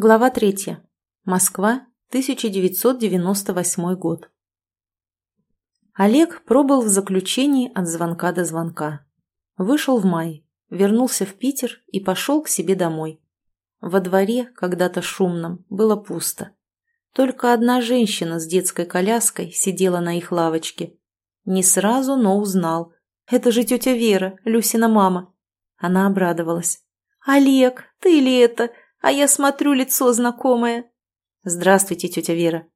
Глава третья. Москва, 1998 год. Олег пробыл в заключении от звонка до звонка. Вышел в мае, вернулся в Питер и пошел к себе домой. Во дворе, когда-то шумном, было пусто. Только одна женщина с детской коляской сидела на их лавочке. Не сразу, но узнал. Это же тетя Вера, Люсина мама. Она обрадовалась. «Олег, ты ли это? А я смотрю, лицо знакомое. Здравствуйте, тетя Вера.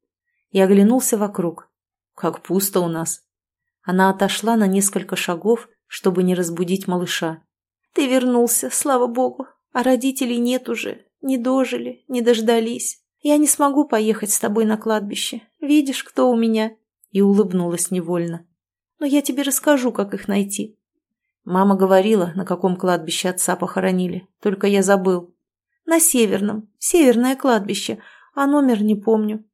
Я оглянулся вокруг. Как пусто у нас. Она отошла на несколько шагов, чтобы не разбудить малыша. Ты вернулся, слава богу. А родителей нет уже. Не дожили, не дождались. Я не смогу поехать с тобой на кладбище. Видишь, кто у меня? И улыбнулась невольно. Но я тебе расскажу, как их найти. Мама говорила, на каком кладбище отца похоронили, только я забыл. На Северном. Северное кладбище. А номер не помню.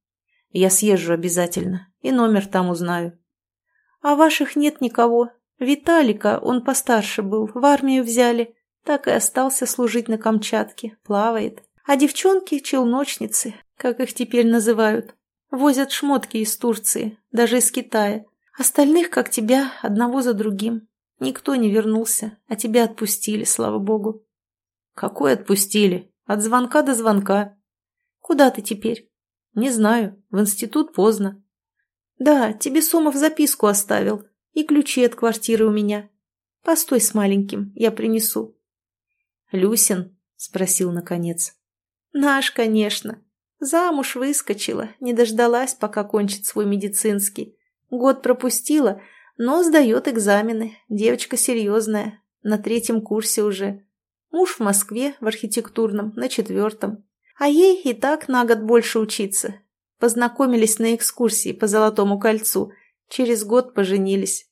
Я съезжу обязательно. И номер там узнаю. А ваших нет никого. Виталика, он постарше был, в армию взяли. Так и остался служить на Камчатке. Плавает. А девчонки – челночницы, как их теперь называют. Возят шмотки из Турции, даже из Китая. Остальных, как тебя, одного за другим. Никто не вернулся, а тебя отпустили, слава богу. Какой отпустили? От звонка до звонка. Куда ты теперь? Не знаю. В институт поздно. Да, тебе Сомов записку оставил. И ключи от квартиры у меня. Постой с маленьким, я принесу. Люсин? Спросил наконец. Наш, конечно. Замуж выскочила, не дождалась, пока кончит свой медицинский. Год пропустила, но сдает экзамены. Девочка серьезная, на третьем курсе уже. Муж в Москве, в архитектурном, на четвертом. А ей и так на год больше учиться. Познакомились на экскурсии по Золотому кольцу. Через год поженились.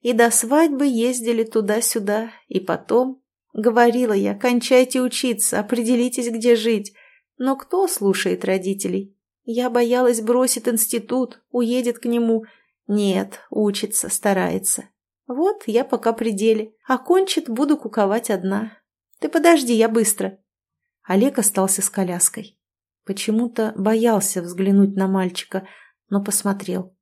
И до свадьбы ездили туда-сюда. И потом... Говорила я, кончайте учиться, определитесь, где жить. Но кто слушает родителей? Я боялась бросит институт, уедет к нему. Нет, учится, старается. Вот я пока при деле. Окончит, буду куковать одна. Ты подожди, я быстро. Олег остался с коляской. Почему-то боялся взглянуть на мальчика, но посмотрел.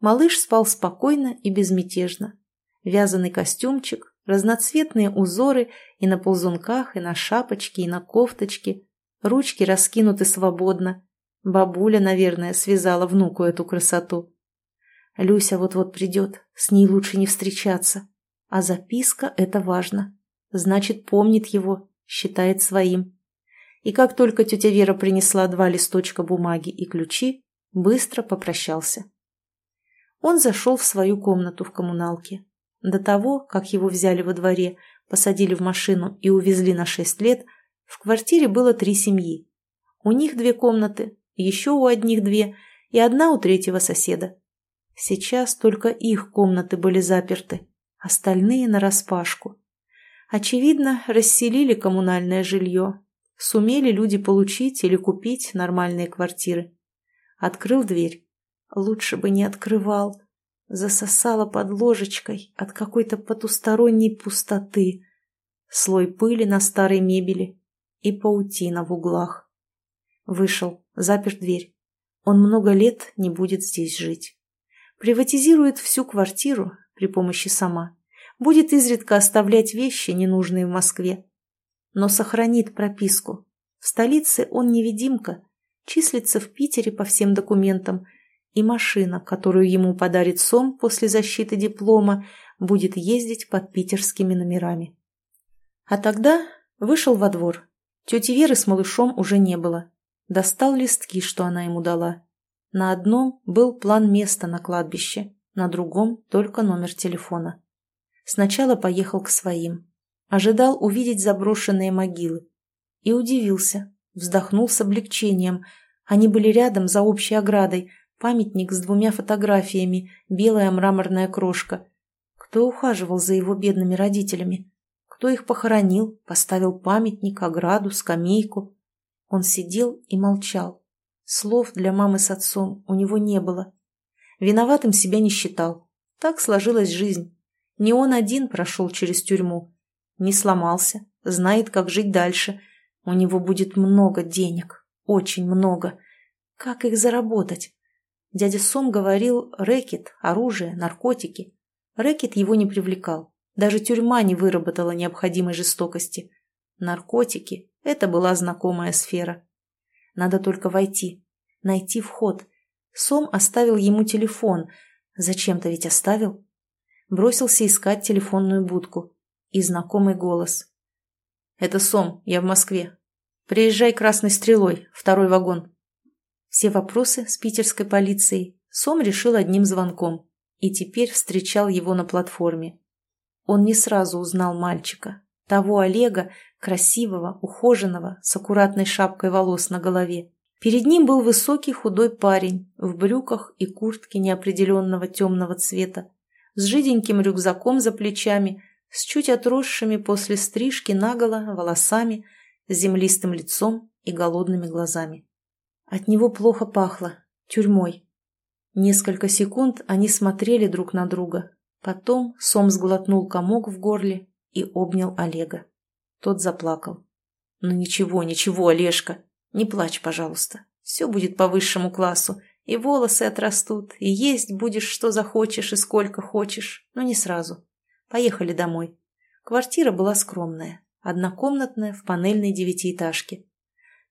Малыш спал спокойно и безмятежно. Вязаный костюмчик, разноцветные узоры и на ползунках, и на шапочке, и на кофточке. Ручки раскинуты свободно. Бабуля, наверное, связала внуку эту красоту. Люся вот-вот придет, с ней лучше не встречаться. А записка — это важно значит, помнит его, считает своим. И как только тетя Вера принесла два листочка бумаги и ключи, быстро попрощался. Он зашел в свою комнату в коммуналке. До того, как его взяли во дворе, посадили в машину и увезли на шесть лет, в квартире было три семьи. У них две комнаты, еще у одних две и одна у третьего соседа. Сейчас только их комнаты были заперты, остальные нараспашку. Очевидно, расселили коммунальное жилье. Сумели люди получить или купить нормальные квартиры. Открыл дверь. Лучше бы не открывал. Засосало под ложечкой от какой-то потусторонней пустоты. Слой пыли на старой мебели и паутина в углах. Вышел, запер дверь. Он много лет не будет здесь жить. Приватизирует всю квартиру при помощи сама будет изредка оставлять вещи, ненужные в Москве. Но сохранит прописку. В столице он невидимка, числится в Питере по всем документам, и машина, которую ему подарит Сом после защиты диплома, будет ездить под питерскими номерами. А тогда вышел во двор. Тети Веры с малышом уже не было. Достал листки, что она ему дала. На одном был план места на кладбище, на другом только номер телефона. Сначала поехал к своим. Ожидал увидеть заброшенные могилы. И удивился. Вздохнул с облегчением. Они были рядом, за общей оградой. Памятник с двумя фотографиями, белая мраморная крошка. Кто ухаживал за его бедными родителями? Кто их похоронил, поставил памятник, ограду, скамейку? Он сидел и молчал. Слов для мамы с отцом у него не было. Виноватым себя не считал. Так сложилась жизнь. Не он один прошел через тюрьму. Не сломался, знает, как жить дальше. У него будет много денег. Очень много. Как их заработать? Дядя Сом говорил рэкет, оружие, наркотики. Рэкет его не привлекал. Даже тюрьма не выработала необходимой жестокости. Наркотики – это была знакомая сфера. Надо только войти, найти вход. Сом оставил ему телефон. Зачем-то ведь оставил. Бросился искать телефонную будку. И знакомый голос. «Это Сом, я в Москве. Приезжай красной стрелой, второй вагон». Все вопросы с питерской полицией Сом решил одним звонком и теперь встречал его на платформе. Он не сразу узнал мальчика, того Олега, красивого, ухоженного, с аккуратной шапкой волос на голове. Перед ним был высокий худой парень в брюках и куртке неопределенного темного цвета, с жиденьким рюкзаком за плечами, с чуть отросшими после стрижки наголо волосами, землистым лицом и голодными глазами. От него плохо пахло, тюрьмой. Несколько секунд они смотрели друг на друга, Потом Сом сглотнул комок в горле и обнял Олега. Тот заплакал. «Ну ничего, ничего, Олежка, не плачь, пожалуйста. Все будет по высшему классу, и волосы отрастут, и есть будешь что захочешь и сколько хочешь, но не сразу. Поехали домой. Квартира была скромная, однокомнатная в панельной девятиэтажке.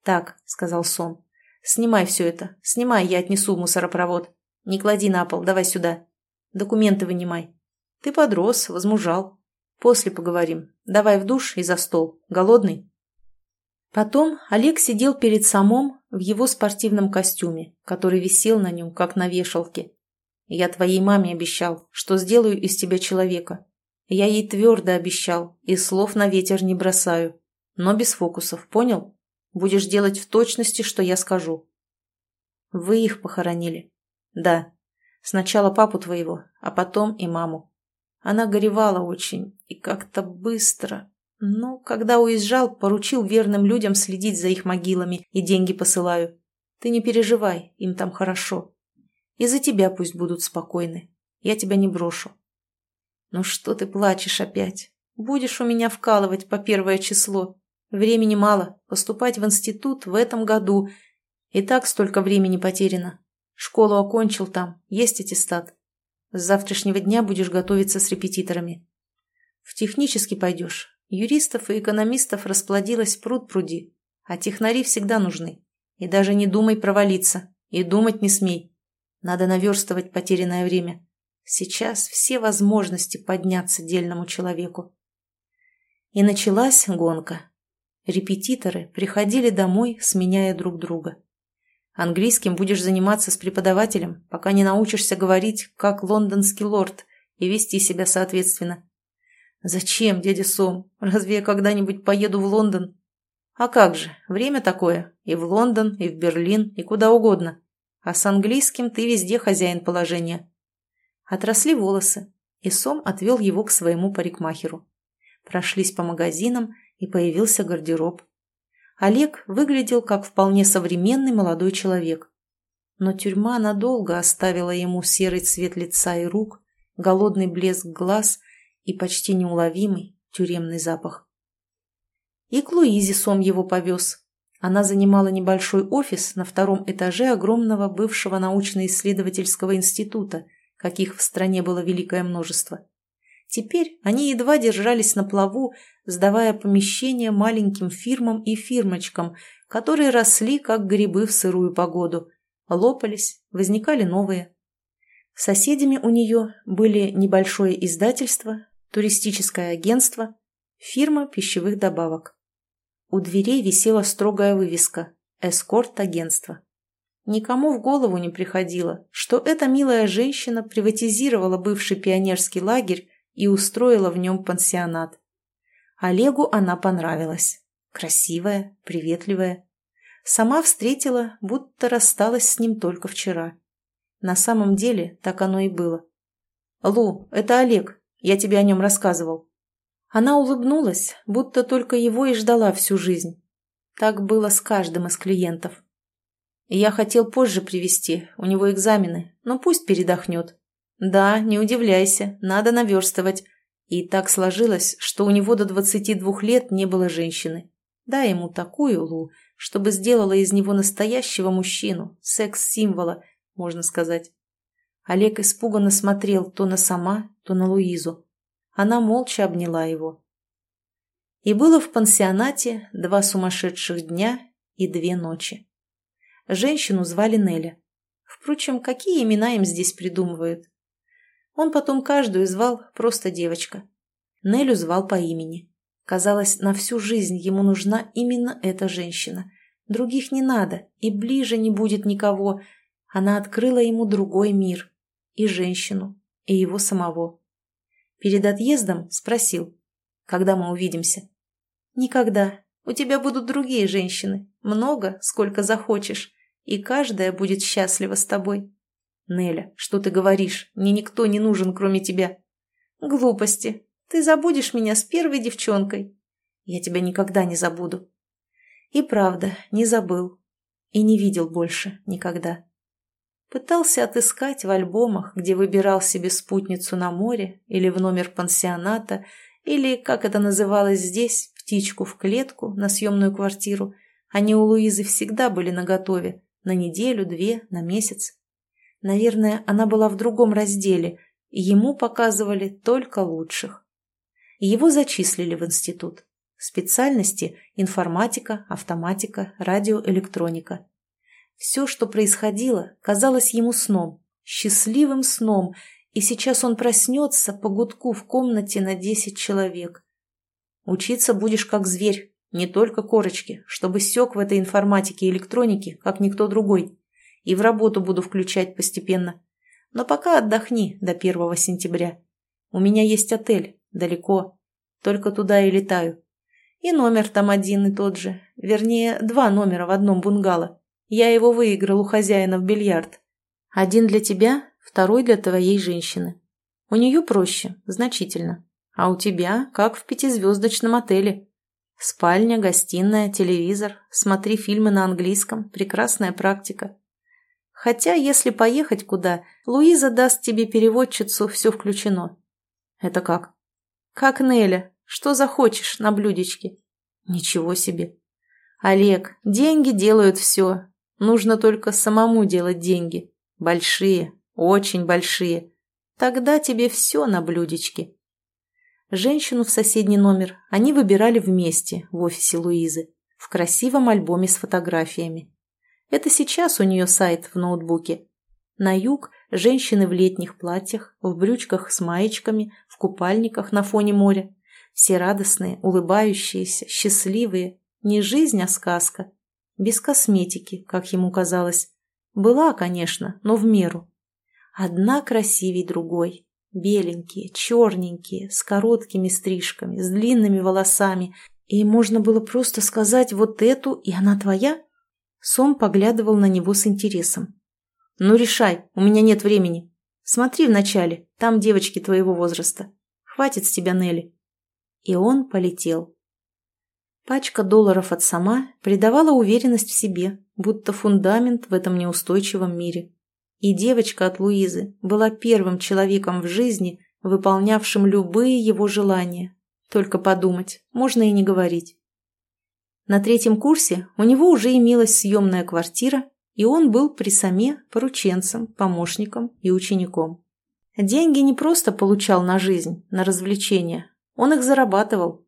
«Так», — сказал Сом, — «снимай все это, снимай, я отнесу в мусоропровод. Не клади на пол, давай сюда. Документы вынимай». Ты подрос, возмужал. После поговорим. Давай в душ и за стол. Голодный?» Потом Олег сидел перед самом в его спортивном костюме, который висел на нем, как на вешалке. «Я твоей маме обещал, что сделаю из тебя человека. Я ей твердо обещал и слов на ветер не бросаю. Но без фокусов, понял? Будешь делать в точности, что я скажу». «Вы их похоронили?» «Да. Сначала папу твоего, а потом и маму. Она горевала очень и как-то быстро. Но когда уезжал, поручил верным людям следить за их могилами и деньги посылаю. Ты не переживай, им там хорошо. И за тебя пусть будут спокойны. Я тебя не брошу. Ну что ты плачешь опять? Будешь у меня вкалывать по первое число. Времени мало. Поступать в институт в этом году. И так столько времени потеряно. Школу окончил там, есть аттестат. С завтрашнего дня будешь готовиться с репетиторами. В технический пойдешь. Юристов и экономистов расплодилось пруд пруди, а технари всегда нужны. И даже не думай провалиться, и думать не смей. Надо наверстывать потерянное время. Сейчас все возможности подняться дельному человеку. И началась гонка. Репетиторы приходили домой, сменяя друг друга. Английским будешь заниматься с преподавателем, пока не научишься говорить, как лондонский лорд, и вести себя соответственно. Зачем, дядя Сом? Разве я когда-нибудь поеду в Лондон? А как же, время такое. И в Лондон, и в Берлин, и куда угодно. А с английским ты везде хозяин положения. Отросли волосы, и Сом отвел его к своему парикмахеру. Прошлись по магазинам, и появился гардероб. Олег выглядел как вполне современный молодой человек. Но тюрьма надолго оставила ему серый цвет лица и рук, голодный блеск глаз и почти неуловимый тюремный запах. И к Луизе Сом его повез. Она занимала небольшой офис на втором этаже огромного бывшего научно-исследовательского института, каких в стране было великое множество. Теперь они едва держались на плаву, сдавая помещения маленьким фирмам и фирмочкам, которые росли, как грибы в сырую погоду, лопались, возникали новые. Соседями у нее были небольшое издательство, туристическое агентство, фирма пищевых добавок. У дверей висела строгая вывеска «Эскорт-агентство». Никому в голову не приходило, что эта милая женщина приватизировала бывший пионерский лагерь и устроила в нем пансионат. Олегу она понравилась. Красивая, приветливая. Сама встретила, будто рассталась с ним только вчера. На самом деле так оно и было. «Лу, это Олег. Я тебе о нем рассказывал». Она улыбнулась, будто только его и ждала всю жизнь. Так было с каждым из клиентов. Я хотел позже привести, у него экзамены, но пусть передохнет. Да, не удивляйся, надо наверстывать. И так сложилось, что у него до 22 лет не было женщины. Дай ему такую, Лу, чтобы сделала из него настоящего мужчину, секс-символа, можно сказать. Олег испуганно смотрел то на сама, то на Луизу. Она молча обняла его. И было в пансионате два сумасшедших дня и две ночи. Женщину звали Неля. Впрочем, какие имена им здесь придумывают? Он потом каждую звал просто девочка. Нелю звал по имени. Казалось, на всю жизнь ему нужна именно эта женщина. Других не надо, и ближе не будет никого. Она открыла ему другой мир. И женщину, и его самого. Перед отъездом спросил, когда мы увидимся. «Никогда. У тебя будут другие женщины. Много, сколько захочешь. И каждая будет счастлива с тобой». «Неля, что ты говоришь? Мне никто не нужен, кроме тебя». «Глупости. Ты забудешь меня с первой девчонкой. Я тебя никогда не забуду». И правда, не забыл. И не видел больше никогда. Пытался отыскать в альбомах, где выбирал себе спутницу на море или в номер пансионата, или, как это называлось здесь, птичку в клетку на съемную квартиру. Они у Луизы всегда были наготове, на неделю, две, на месяц. Наверное, она была в другом разделе, и ему показывали только лучших. Его зачислили в институт. Специальности – информатика, автоматика, радиоэлектроника. Все, что происходило, казалось ему сном, счастливым сном, и сейчас он проснется по гудку в комнате на десять человек. Учиться будешь как зверь, не только корочки, чтобы сек в этой информатике и электронике, как никто другой и в работу буду включать постепенно. Но пока отдохни до первого сентября. У меня есть отель, далеко. Только туда и летаю. И номер там один и тот же. Вернее, два номера в одном бунгало. Я его выиграл у хозяина в бильярд. Один для тебя, второй для твоей женщины. У нее проще, значительно. А у тебя, как в пятизвездочном отеле. Спальня, гостиная, телевизор, смотри фильмы на английском, прекрасная практика. Хотя, если поехать куда, Луиза даст тебе переводчицу, все включено. Это как? Как Неля. Что захочешь на блюдечке. Ничего себе. Олег, деньги делают все. Нужно только самому делать деньги. Большие, очень большие. Тогда тебе все на блюдечке. Женщину в соседний номер они выбирали вместе в офисе Луизы, в красивом альбоме с фотографиями. Это сейчас у нее сайт в ноутбуке. На юг женщины в летних платьях, в брючках с маечками, в купальниках на фоне моря. Все радостные, улыбающиеся, счастливые. Не жизнь, а сказка. Без косметики, как ему казалось. Была, конечно, но в меру. Одна красивей другой. Беленькие, черненькие, с короткими стрижками, с длинными волосами. И можно было просто сказать вот эту, и она твоя? Сом поглядывал на него с интересом. «Ну, решай, у меня нет времени. Смотри вначале, там девочки твоего возраста. Хватит с тебя, Нелли». И он полетел. Пачка долларов от сама придавала уверенность в себе, будто фундамент в этом неустойчивом мире. И девочка от Луизы была первым человеком в жизни, выполнявшим любые его желания. Только подумать, можно и не говорить. На третьем курсе у него уже имелась съемная квартира, и он был при Саме порученцем, помощником и учеником. Деньги не просто получал на жизнь, на развлечения, он их зарабатывал.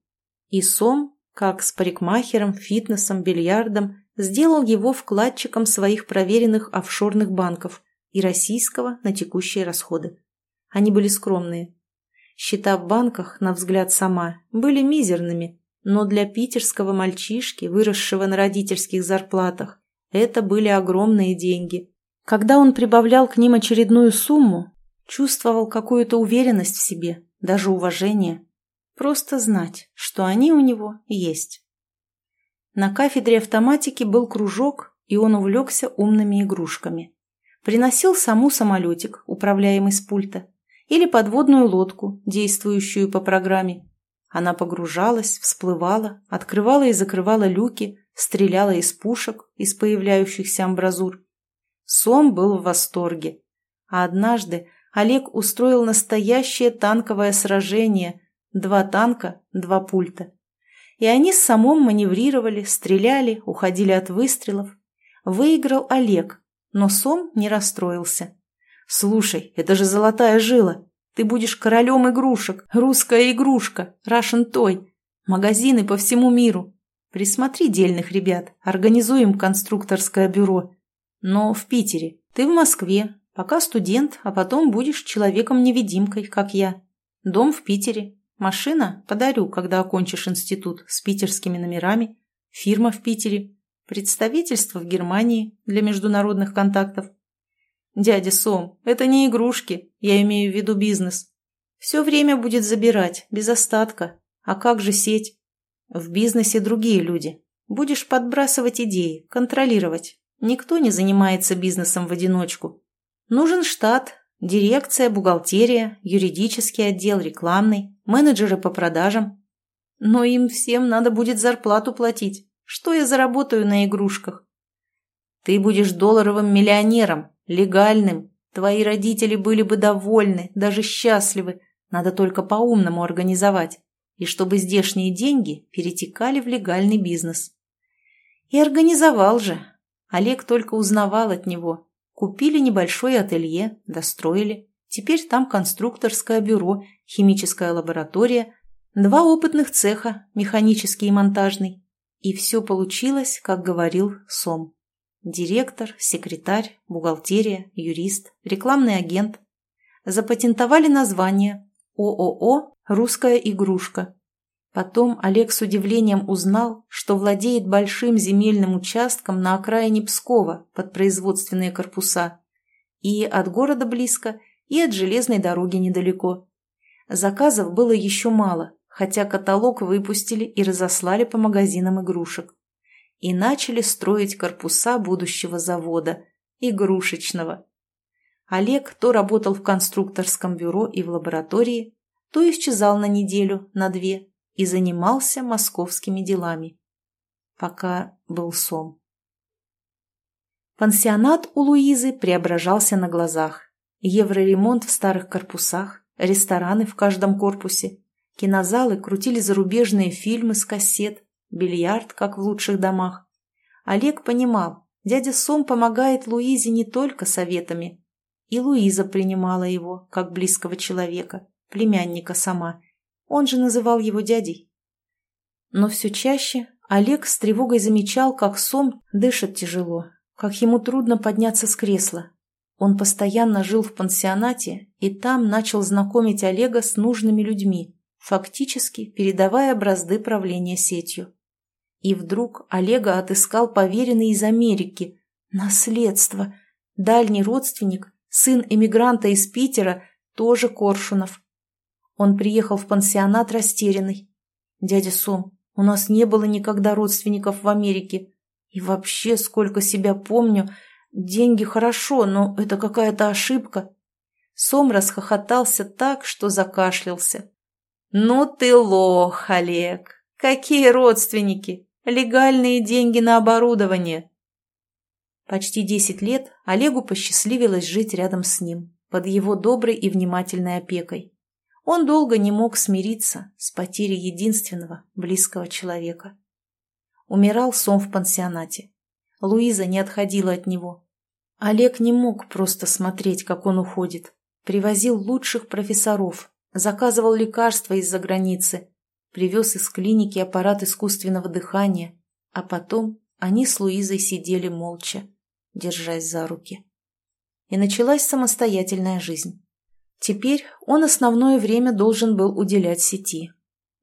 И Сом, как с парикмахером, фитнесом, бильярдом, сделал его вкладчиком своих проверенных офшорных банков и российского на текущие расходы. Они были скромные. Счета в банках, на взгляд сама, были мизерными, но для питерского мальчишки, выросшего на родительских зарплатах, это были огромные деньги. Когда он прибавлял к ним очередную сумму, чувствовал какую-то уверенность в себе, даже уважение. Просто знать, что они у него есть. На кафедре автоматики был кружок, и он увлекся умными игрушками. Приносил саму самолетик, управляемый с пульта, или подводную лодку, действующую по программе, она погружалась, всплывала, открывала и закрывала люки, стреляла из пушек, из появляющихся амбразур. Сом был в восторге. А однажды Олег устроил настоящее танковое сражение. Два танка, два пульта. И они с самом маневрировали, стреляли, уходили от выстрелов. Выиграл Олег, но Сом не расстроился. «Слушай, это же золотая жила. Ты будешь королем игрушек, русская игрушка, Russian Toy. Магазины по всему миру. Присмотри дельных ребят, организуем конструкторское бюро. Но в Питере. Ты в Москве. Пока студент, а потом будешь человеком-невидимкой, как я. Дом в Питере. Машина подарю, когда окончишь институт с питерскими номерами. Фирма в Питере. Представительство в Германии для международных контактов. Дядя Сом, это не игрушки, я имею в виду бизнес. Все время будет забирать, без остатка. А как же сеть? В бизнесе другие люди. Будешь подбрасывать идеи, контролировать. Никто не занимается бизнесом в одиночку. Нужен штат, дирекция, бухгалтерия, юридический отдел, рекламный, менеджеры по продажам. Но им всем надо будет зарплату платить. Что я заработаю на игрушках? Ты будешь долларовым миллионером, легальным. Твои родители были бы довольны, даже счастливы. Надо только по-умному организовать и чтобы здешние деньги перетекали в легальный бизнес. И организовал же. Олег только узнавал от него. Купили небольшое ателье, достроили. Теперь там конструкторское бюро, химическая лаборатория, два опытных цеха, механический и монтажный. И все получилось, как говорил Сом. Директор, секретарь, бухгалтерия, юрист, рекламный агент. Запатентовали название ООО русская игрушка. Потом Олег с удивлением узнал, что владеет большим земельным участком на окраине Пскова под производственные корпуса. И от города близко, и от железной дороги недалеко. Заказов было еще мало, хотя каталог выпустили и разослали по магазинам игрушек. И начали строить корпуса будущего завода, игрушечного. Олег то работал в конструкторском бюро и в лаборатории, то исчезал на неделю, на две и занимался московскими делами. Пока был сон. Пансионат у Луизы преображался на глазах. Евроремонт в старых корпусах, рестораны в каждом корпусе, кинозалы крутили зарубежные фильмы с кассет, бильярд, как в лучших домах. Олег понимал, дядя Сом помогает Луизе не только советами. И Луиза принимала его, как близкого человека племянника сама. Он же называл его дядей. Но все чаще Олег с тревогой замечал, как Сом дышит тяжело, как ему трудно подняться с кресла. Он постоянно жил в пансионате и там начал знакомить Олега с нужными людьми, фактически передавая бразды правления сетью. И вдруг Олега отыскал поверенный из Америки. Наследство. Дальний родственник, сын эмигранта из Питера, тоже Коршунов. Он приехал в пансионат растерянный. «Дядя Сом, у нас не было никогда родственников в Америке. И вообще, сколько себя помню, деньги хорошо, но это какая-то ошибка». Сом расхохотался так, что закашлялся. «Ну ты лох, Олег! Какие родственники! Легальные деньги на оборудование!» Почти десять лет Олегу посчастливилось жить рядом с ним, под его доброй и внимательной опекой. Он долго не мог смириться с потерей единственного близкого человека. Умирал Сом в пансионате. Луиза не отходила от него. Олег не мог просто смотреть, как он уходит. Привозил лучших профессоров, заказывал лекарства из-за границы, привез из клиники аппарат искусственного дыхания, а потом они с Луизой сидели молча, держась за руки. И началась самостоятельная жизнь. Теперь он основное время должен был уделять сети.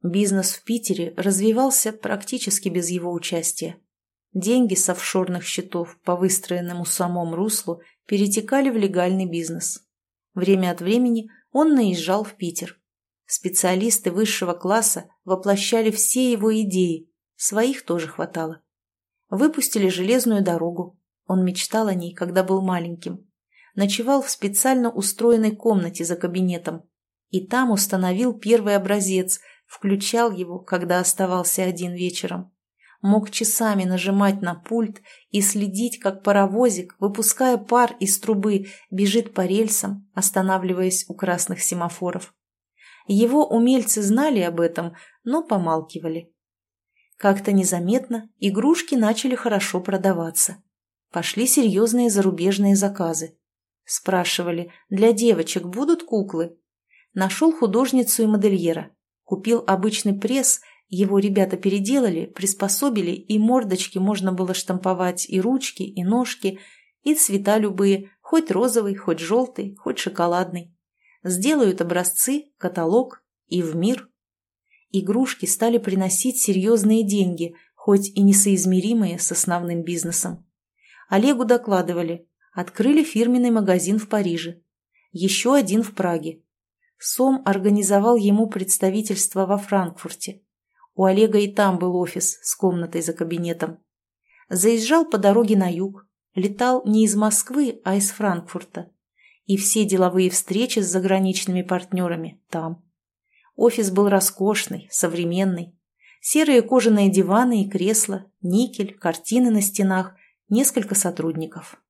Бизнес в Питере развивался практически без его участия. Деньги с офшорных счетов по выстроенному самому руслу перетекали в легальный бизнес. Время от времени он наезжал в Питер. Специалисты высшего класса воплощали все его идеи, своих тоже хватало. Выпустили железную дорогу. Он мечтал о ней, когда был маленьким ночевал в специально устроенной комнате за кабинетом. И там установил первый образец, включал его, когда оставался один вечером. Мог часами нажимать на пульт и следить, как паровозик, выпуская пар из трубы, бежит по рельсам, останавливаясь у красных семафоров. Его умельцы знали об этом, но помалкивали. Как-то незаметно игрушки начали хорошо продаваться. Пошли серьезные зарубежные заказы. Спрашивали, для девочек будут куклы? Нашел художницу и модельера. Купил обычный пресс, его ребята переделали, приспособили, и мордочки можно было штамповать, и ручки, и ножки, и цвета любые, хоть розовый, хоть желтый, хоть шоколадный. Сделают образцы, каталог и в мир. Игрушки стали приносить серьезные деньги, хоть и несоизмеримые с основным бизнесом. Олегу докладывали, открыли фирменный магазин в Париже, еще один в Праге. Сом организовал ему представительство во Франкфурте. У Олега и там был офис с комнатой за кабинетом. Заезжал по дороге на юг, летал не из Москвы, а из Франкфурта. И все деловые встречи с заграничными партнерами там. Офис был роскошный, современный. Серые кожаные диваны и кресла, никель, картины на стенах – несколько сотрудников.